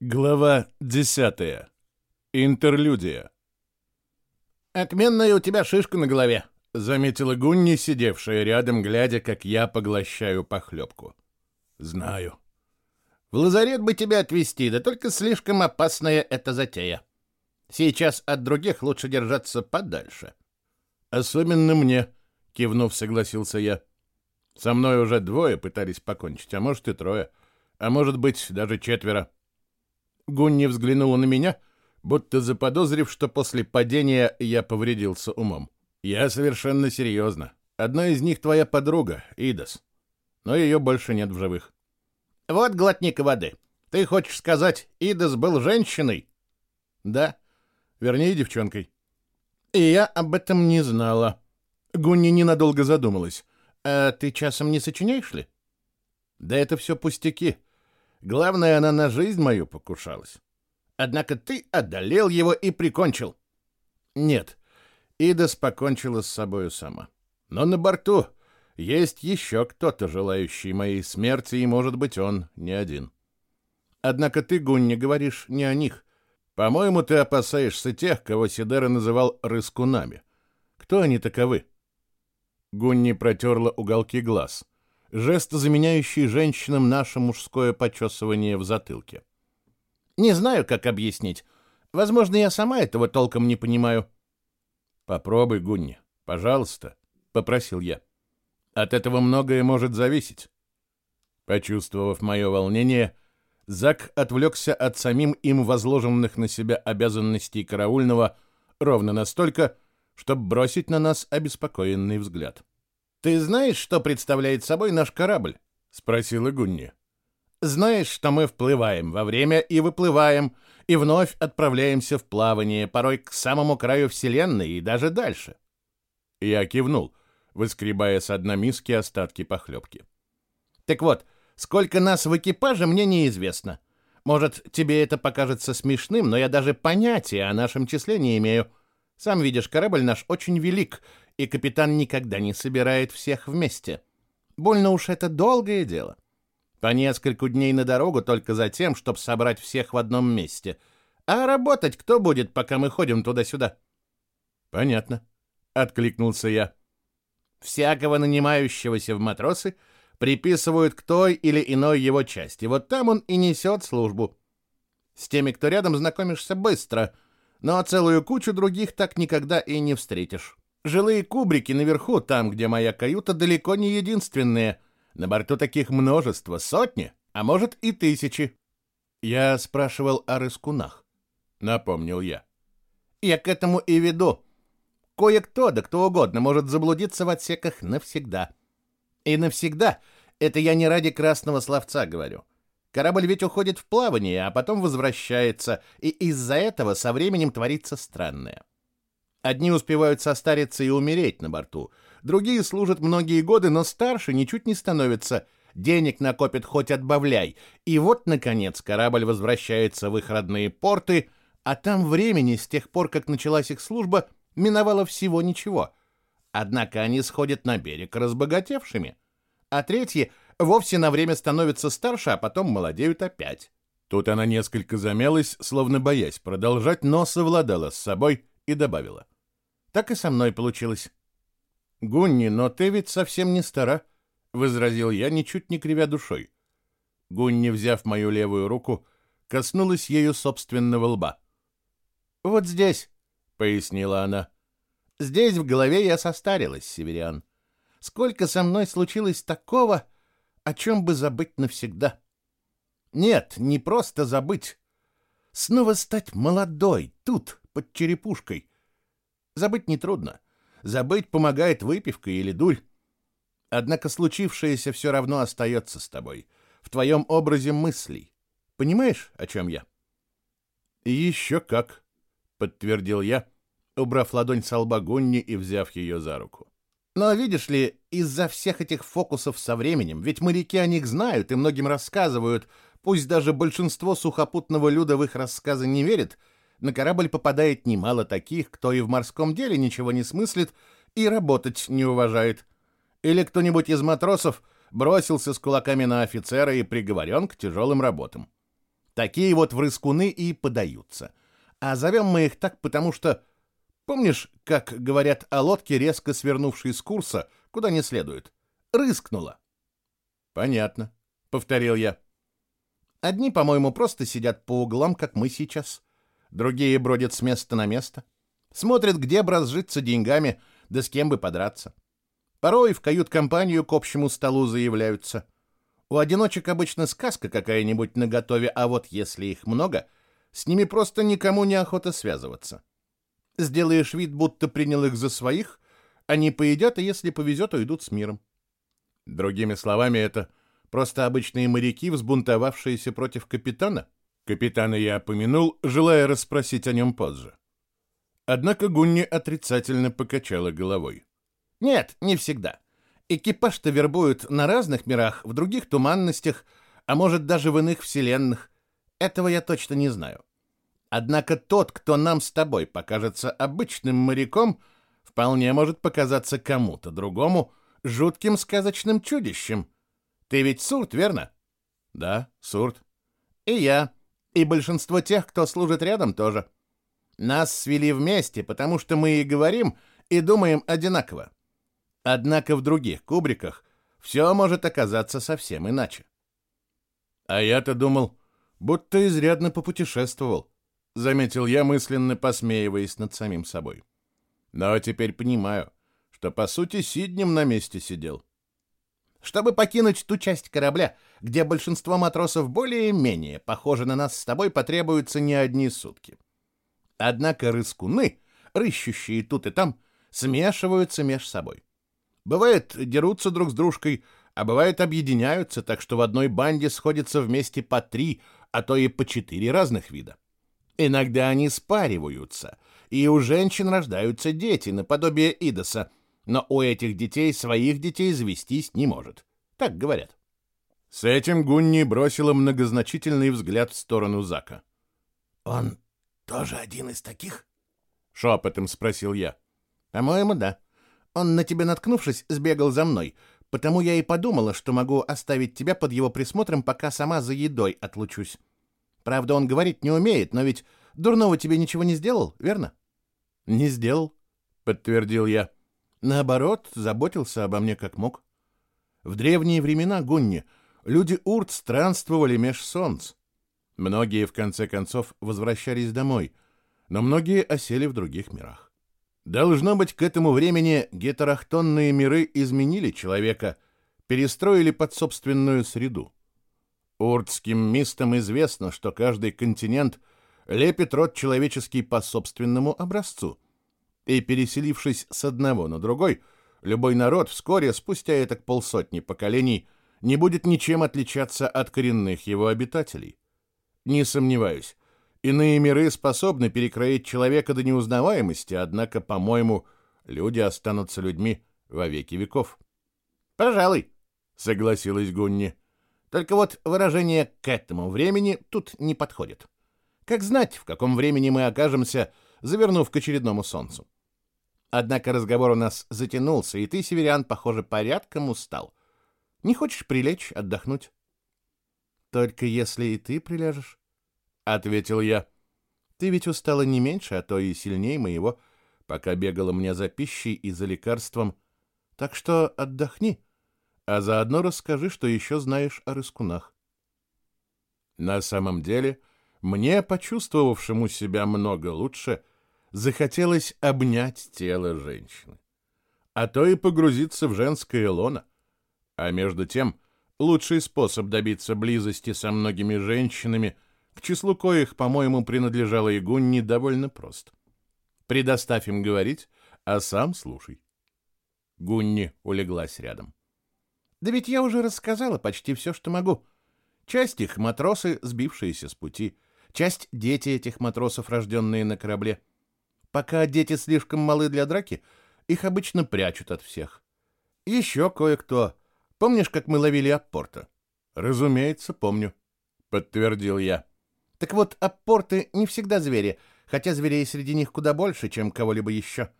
Глава 10. Интерлюдия. «Отменная у тебя шишка на голове», — заметила Гунни, сидевшая рядом, глядя, как я поглощаю похлебку. «Знаю». «В лазарет бы тебя отвезти, да только слишком опасная эта затея. Сейчас от других лучше держаться подальше». «Особенно мне», — кивнув, согласился я. «Со мной уже двое пытались покончить, а может и трое, а может быть даже четверо». Гунни взглянула на меня, будто заподозрив, что после падения я повредился умом. «Я совершенно серьезно. Одна из них твоя подруга, Идас. Но ее больше нет в живых». «Вот глотник воды. Ты хочешь сказать, Идас был женщиной?» «Да. Вернее, девчонкой». «И я об этом не знала». Гунни ненадолго задумалась. «А ты часом не сочиняешь ли?» «Да это все пустяки. Главное, она на жизнь мою покушалась. Однако ты одолел его и прикончил. Нет, Идас покончила с собою сама. Но на борту есть еще кто-то, желающий моей смерти, и, может быть, он не один. Однако ты, Гунни, говоришь не о них. По-моему, ты опасаешься тех, кого Сидера называл рыскунами. Кто они таковы? Гунни протерла уголки глаз — жест, заменяющий женщинам наше мужское почесывание в затылке. «Не знаю, как объяснить. Возможно, я сама этого толком не понимаю». «Попробуй, Гунни, пожалуйста», — попросил я. «От этого многое может зависеть». Почувствовав мое волнение, Зак отвлекся от самим им возложенных на себя обязанностей караульного ровно настолько, чтобы бросить на нас обеспокоенный взгляд. «Ты знаешь, что представляет собой наш корабль?» — спросила Гунни. «Знаешь, что мы вплываем во время и выплываем, и вновь отправляемся в плавание, порой к самому краю Вселенной и даже дальше». Я кивнул, выскребая с дна миски остатки похлебки. «Так вот, сколько нас в экипаже, мне неизвестно. Может, тебе это покажется смешным, но я даже понятия о нашем числе не имею. Сам видишь, корабль наш очень велик, и капитан никогда не собирает всех вместе. Больно уж это долгое дело. По нескольку дней на дорогу только за тем, чтобы собрать всех в одном месте. А работать кто будет, пока мы ходим туда-сюда? Понятно, откликнулся я. Всякого нанимающегося в матросы приписывают к той или иной его части. Вот там он и несет службу. С теми, кто рядом, знакомишься быстро, но целую кучу других так никогда и не встретишь. Жилые кубрики наверху, там, где моя каюта, далеко не единственные. На борту таких множество, сотни, а может и тысячи. Я спрашивал о рыскунах, напомнил я. Я к этому и веду. Кое-кто, да кто угодно, может заблудиться в отсеках навсегда. И навсегда — это я не ради красного словца говорю. Корабль ведь уходит в плавание, а потом возвращается, и из-за этого со временем творится странное. Одни успевают состариться и умереть на борту, другие служат многие годы, но старше ничуть не становятся, денег накопят хоть отбавляй, и вот, наконец, корабль возвращается в их родные порты, а там времени с тех пор, как началась их служба, миновало всего ничего. Однако они сходят на берег разбогатевшими, а третьи вовсе на время становятся старше, а потом молодеют опять. Тут она несколько замялась, словно боясь продолжать, но совладала с собой и добавила. Так и со мной получилось. «Гунни, но ты ведь совсем не стара», — возразил я, ничуть не кривя душой. Гунни, взяв мою левую руку, коснулась ею собственного лба. «Вот здесь», — пояснила она. «Здесь в голове я состарилась, Северян. Сколько со мной случилось такого, о чем бы забыть навсегда? Нет, не просто забыть. Снова стать молодой, тут, под черепушкой, Забыть нетрудно. Забыть помогает выпивка или дурь. Однако случившееся все равно остается с тобой, в твоем образе мыслей. Понимаешь, о чем я? еще как, подтвердил я, убрав ладонь с лба и взяв ее за руку. Но видишь ли, из-за всех этих фокусов со временем, ведь моряки о них знают и многим рассказывают, пусть даже большинство сухопутного люда в их рассказы не верит, на корабль попадает немало таких, кто и в морском деле ничего не смыслит и работать не уважает. Или кто-нибудь из матросов бросился с кулаками на офицера и приговорен к тяжелым работам. Такие вот врыскуны и подаются. А зовем мы их так, потому что... Помнишь, как говорят о лодке, резко свернувшей с курса, куда не следует? Рыскнула. Понятно, — повторил я. Одни, по-моему, просто сидят по углам, как мы сейчас. Другие бродят с места на место. Смотрят, где бы разжиться деньгами, да с кем бы подраться. Порой в кают-компанию к общему столу заявляются. У одиночек обычно сказка какая-нибудь наготове, а вот если их много, с ними просто никому не охота связываться. Сделаешь вид, будто принял их за своих, они поедят, и если повезет, уйдут с миром. Другими словами, это просто обычные моряки, взбунтовавшиеся против капитана? Капитана я помянул, желая расспросить о нем позже. Однако Гунни отрицательно покачала головой. Нет, не всегда. Экипаж-то вербуют на разных мирах, в других туманностях, а может даже в иных вселенных. Этого я точно не знаю. Однако тот, кто нам с тобой покажется обычным моряком, вполне может показаться кому-то другому жутким сказочным чудищем. Ты ведь Сурт, верно? Да, Сурт. И я. И большинство тех, кто служит рядом, тоже. Нас свели вместе, потому что мы и говорим, и думаем одинаково. Однако в других кубриках все может оказаться совсем иначе. А я-то думал, будто изрядно попутешествовал, заметил я, мысленно посмеиваясь над самим собой. Но теперь понимаю, что, по сути, Сиднем на месте сидел. Чтобы покинуть ту часть корабля, где большинство матросов более-менее похожи на нас с тобой, потребуются не одни сутки. Однако рыскуны, рыщущие тут и там, смешиваются меж собой. Бывает, дерутся друг с дружкой, а бывает, объединяются, так что в одной банде сходятся вместе по три, а то и по четыре разных вида. Иногда они спариваются, и у женщин рождаются дети, наподобие Идоса, но у этих детей своих детей завестись не может. Так говорят. С этим Гунни бросила многозначительный взгляд в сторону Зака. «Он тоже один из таких?» — шепотом спросил я. «По-моему, да. Он, на тебя наткнувшись, сбегал за мной, потому я и подумала, что могу оставить тебя под его присмотром, пока сама за едой отлучусь. Правда, он говорить не умеет, но ведь дурного тебе ничего не сделал, верно?» «Не сделал», — подтвердил я. Наоборот, заботился обо мне как мог. В древние времена, Гунни, люди Урт странствовали меж солнц. Многие, в конце концов, возвращались домой, но многие осели в других мирах. Должно быть, к этому времени гетерохтонные миры изменили человека, перестроили под собственную среду. Уртским мистам известно, что каждый континент лепит род человеческий по собственному образцу — и, переселившись с одного на другой, любой народ вскоре, спустя этак полсотни поколений, не будет ничем отличаться от коренных его обитателей. Не сомневаюсь, иные миры способны перекроить человека до неузнаваемости, однако, по-моему, люди останутся людьми во веки веков. «Пожалуй», — согласилась Гунни. «Только вот выражение «к этому времени» тут не подходит. Как знать, в каком времени мы окажемся, завернув к очередному солнцу? Однако разговор у нас затянулся, и ты, северян, похоже, порядком устал. Не хочешь прилечь, отдохнуть? Только если и ты приляжешь, — ответил я. Ты ведь устала не меньше, а то и сильнее моего, пока бегала мне за пищей и за лекарством. Так что отдохни, а заодно расскажи, что еще знаешь о рыскунах. На самом деле, мне, почувствовавшему себя много лучше, — захотелось обнять тело женщины, а то и погрузиться в женское лоно. А между тем, лучший способ добиться близости со многими женщинами, к числу коих, по-моему, принадлежала Игунни, довольно прост. Предоставь им говорить, а сам слушай. Гунни улеглась рядом. «Да ведь я уже рассказала почти все, что могу. Часть их — матросы, сбившиеся с пути, часть — дети этих матросов, рожденные на корабле. Пока дети слишком малы для драки, их обычно прячут от всех. Еще кое-кто. Помнишь, как мы ловили аппорта? Разумеется, помню, подтвердил я. Так вот, аппорты не всегда звери, хотя зверей среди них куда больше, чем кого-либо еще.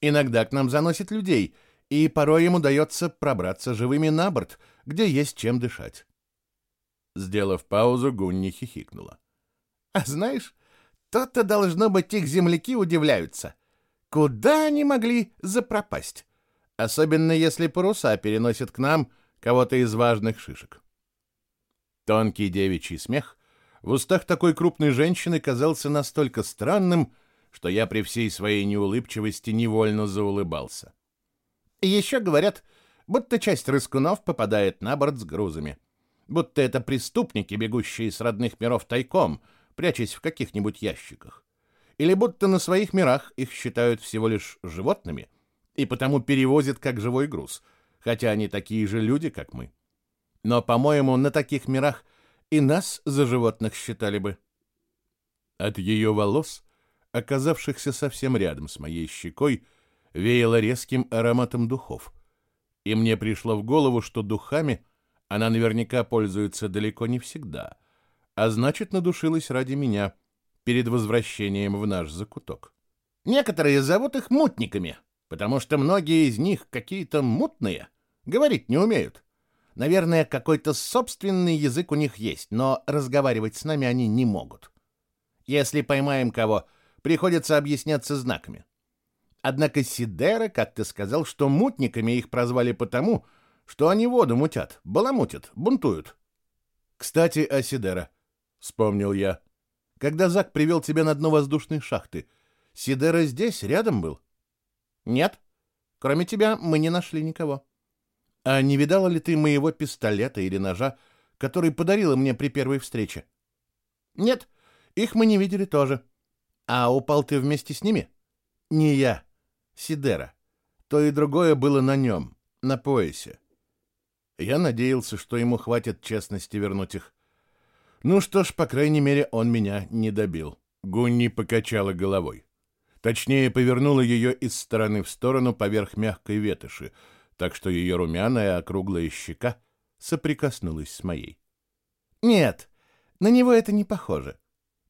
Иногда к нам заносят людей, и порой им удается пробраться живыми на борт, где есть чем дышать. Сделав паузу, Гунни хихикнула. А знаешь, то-то должно быть их земляки удивляются. Куда они могли запропасть? Особенно если паруса переносят к нам кого-то из важных шишек. Тонкий девичий смех в устах такой крупной женщины казался настолько странным, что я при всей своей неулыбчивости невольно заулыбался. Еще говорят, будто часть рыскунов попадает на борт с грузами. Будто это преступники, бегущие с родных миров тайком, прячась в каких-нибудь ящиках. Или будто на своих мирах их считают всего лишь животными и потому перевозят как живой груз, хотя они такие же люди, как мы. Но, по-моему, на таких мирах и нас за животных считали бы. От ее волос, оказавшихся совсем рядом с моей щекой, веяло резким ароматом духов. И мне пришло в голову, что духами она наверняка пользуется далеко не всегда, а значит, надушилась ради меня перед возвращением в наш закуток. Некоторые зовут их мутниками, потому что многие из них какие-то мутные, говорить не умеют. Наверное, какой-то собственный язык у них есть, но разговаривать с нами они не могут. Если поймаем кого, приходится объясняться знаками. Однако Сидера как-то сказал, что мутниками их прозвали потому, что они воду мутят, баламутят, бунтуют. «Кстати, о Сидера», — вспомнил я. «Когда Зак привел тебя на дно воздушной шахты, Сидера здесь, рядом был?» «Нет. Кроме тебя мы не нашли никого». «А не видала ли ты моего пистолета или ножа, который подарила мне при первой встрече?» «Нет, их мы не видели тоже». «А упал ты вместе с ними?» «Не я. Сидера. То и другое было на нем, на поясе. Я надеялся, что ему хватит честности вернуть их. Ну что ж, по крайней мере, он меня не добил. Гунни покачала головой. Точнее, повернула ее из стороны в сторону поверх мягкой ветоши, так что ее румяная округлая щека соприкоснулась с моей. «Нет, на него это не похоже.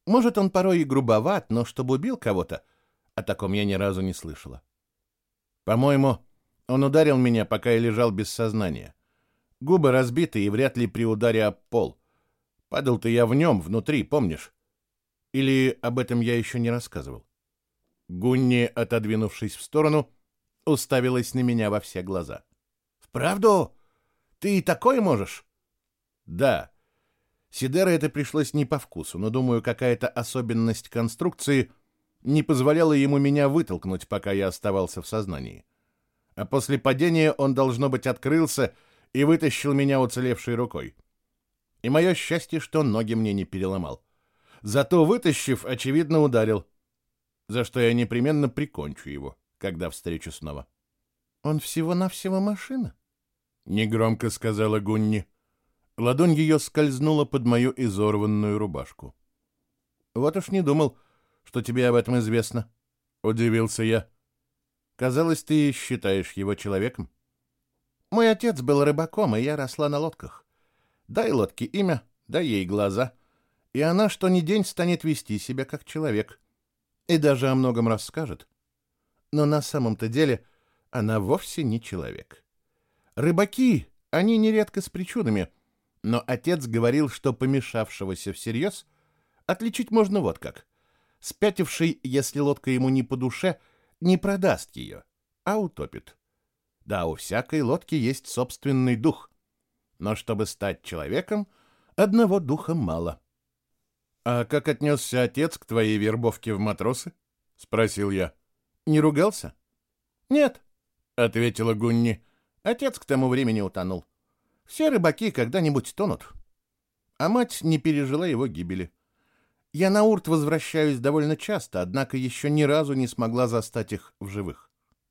Может, он порой и грубоват, но чтобы убил кого-то, о таком я ни разу не слышала. По-моему, он ударил меня, пока я лежал без сознания. Губы разбиты и вряд ли при ударе об пол. Падал-то я в нем, внутри, помнишь? Или об этом я еще не рассказывал? Гунни, отодвинувшись в сторону, уставилась на меня во все глаза. «Вправду? Ты и такое можешь?» «Да. Сидера это пришлось не по вкусу, но, думаю, какая-то особенность конструкции не позволяла ему меня вытолкнуть, пока я оставался в сознании. А после падения он, должно быть, открылся и вытащил меня уцелевшей рукой. И мое счастье, что ноги мне не переломал. Зато, вытащив, очевидно, ударил, за что я непременно прикончу его, когда встречу снова. «Он всего-навсего машина?» — негромко сказала Гунни. Ладонь ее скользнула под мою изорванную рубашку. «Вот уж не думал, что тебе об этом известно», — удивился я. «Казалось, ты считаешь его человеком?» Мой отец был рыбаком, и я росла на лодках. Дай лодке имя, дай ей глаза, и она что ни день станет вести себя как человек. И даже о многом расскажет. Но на самом-то деле она вовсе не человек. Рыбаки, они нередко с причудами, но отец говорил, что помешавшегося всерьез отличить можно вот как. Спятивший, если лодка ему не по душе, не продаст ее, а утопит. Да, у всякой лодки есть собственный дух. Но чтобы стать человеком, одного духа мало. — А как отнесся отец к твоей вербовке в матросы? — спросил я. — Не ругался? — Нет, — ответила Гунни. Отец к тому времени утонул. Все рыбаки когда-нибудь тонут. А мать не пережила его гибели. Я на Урт возвращаюсь довольно часто, однако еще ни разу не смогла застать их в живых.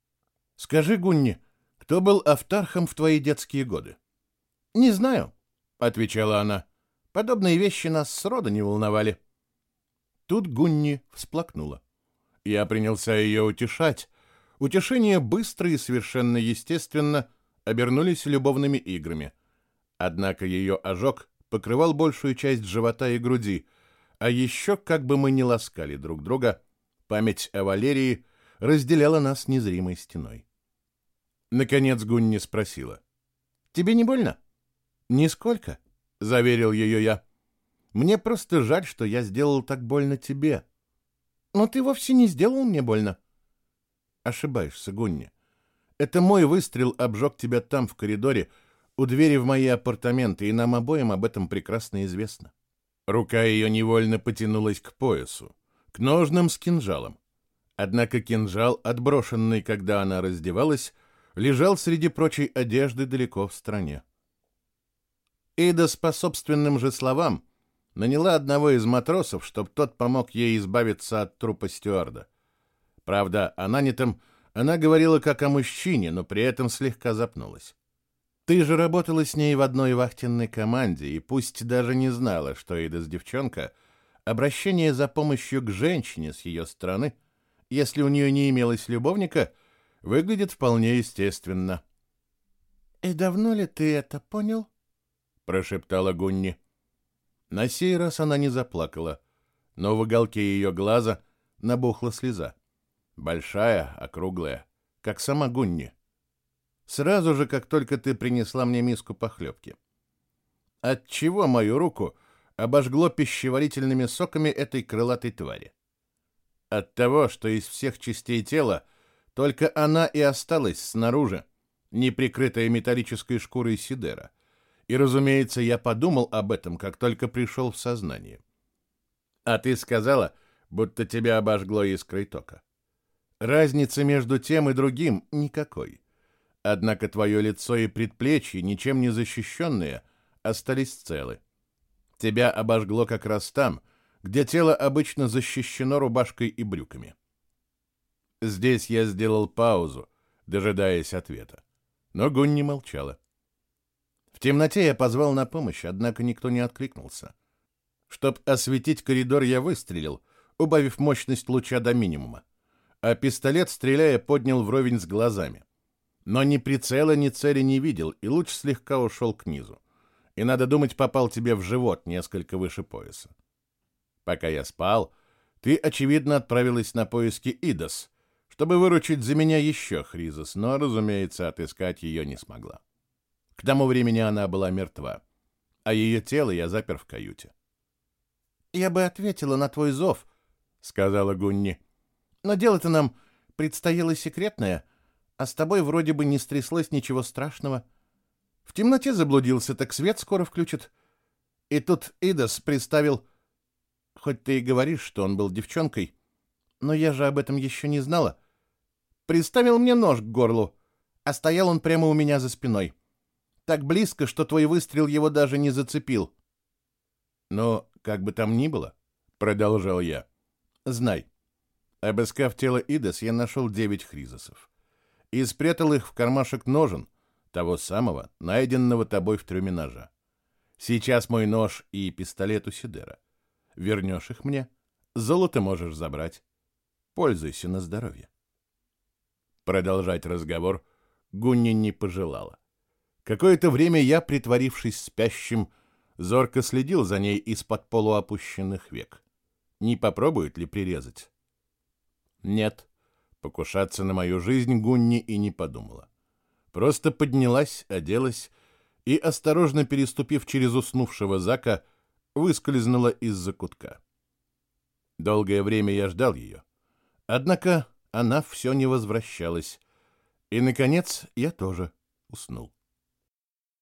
— Скажи, Гунни, кто был автархом в твои детские годы? — Не знаю, — отвечала она. — Подобные вещи нас сроду не волновали. Тут Гунни всплакнула. Я принялся ее утешать. Утешения быстро и совершенно естественно обернулись любовными играми. Однако ее ожог покрывал большую часть живота и груди, а еще, как бы мы ни ласкали друг друга, память о Валерии разделяла нас незримой стеной. Наконец Гунни спросила. «Тебе не больно?» «Нисколько», — заверил ее я. Мне просто жаль, что я сделал так больно тебе. Но ты вовсе не сделал мне больно. Ошибаешься, Гунни. Это мой выстрел обжег тебя там, в коридоре, у двери в мои апартаменты, и нам обоим об этом прекрасно известно. Рука ее невольно потянулась к поясу, к ножным с кинжалом. Однако кинжал, отброшенный, когда она раздевалась, лежал среди прочей одежды далеко в стороне. Ида, по собственным же словам, наняла одного из матросов, чтобы тот помог ей избавиться от трупа стюарда. Правда, о нанятом она говорила как о мужчине, но при этом слегка запнулась. Ты же работала с ней в одной вахтенной команде, и пусть даже не знала, что Идас девчонка, обращение за помощью к женщине с ее стороны, если у нее не имелось любовника, выглядит вполне естественно. «И давно ли ты это понял?» — прошептала Гунни. На сей раз она не заплакала, но в уголке ее глаза набухла слеза. Большая, округлая, как сама Гунни. Сразу же, как только ты принесла мне миску похлебки. Отчего мою руку обожгло пищеварительными соками этой крылатой твари? От того, что из всех частей тела только она и осталась снаружи, не прикрытая металлической шкурой Сидера — и, разумеется, я подумал об этом, как только пришел в сознание. А ты сказала, будто тебя обожгло искрой тока. Разницы между тем и другим никакой. Однако твое лицо и предплечье, ничем не защищенные, остались целы. Тебя обожгло как раз там, где тело обычно защищено рубашкой и брюками. Здесь я сделал паузу, дожидаясь ответа. Но Гунни молчала. В темноте я позвал на помощь, однако никто не откликнулся. Чтоб осветить коридор, я выстрелил, убавив мощность луча до минимума, а пистолет, стреляя, поднял вровень с глазами. Но ни прицела, ни цели не видел, и луч слегка ушел к низу. И, надо думать, попал тебе в живот несколько выше пояса. Пока я спал, ты, очевидно, отправилась на поиски Идос, чтобы выручить за меня еще Хризос, но, разумеется, отыскать ее не смогла. К тому времени она была мертва, а ее тело я запер в каюте. «Я бы ответила на твой зов», — сказала Гунни. «Но дело-то нам предстояло секретное, а с тобой вроде бы не стряслось ничего страшного. В темноте заблудился, так свет скоро включит. И тут Идас приставил... Хоть ты и говоришь, что он был девчонкой, но я же об этом еще не знала. Приставил мне нож к горлу, а стоял он прямо у меня за спиной. Так близко, что твой выстрел его даже не зацепил. Но, как бы там ни было, продолжал я, знай, обыскав тело Идес, я нашел девять хризосов и спрятал их в кармашек ножен, того самого, найденного тобой в трюме ножа. Сейчас мой нож и пистолет у Сидера. Вернешь их мне, золото можешь забрать. Пользуйся на здоровье. Продолжать разговор Гунни не пожелала. Какое-то время я, притворившись спящим, зорко следил за ней из-под полуопущенных век. Не попробует ли прирезать? Нет, покушаться на мою жизнь Гунни и не подумала. Просто поднялась, оделась и, осторожно переступив через уснувшего Зака, выскользнула из-за кутка. Долгое время я ждал ее. Однако она все не возвращалась, и, наконец, я тоже уснул.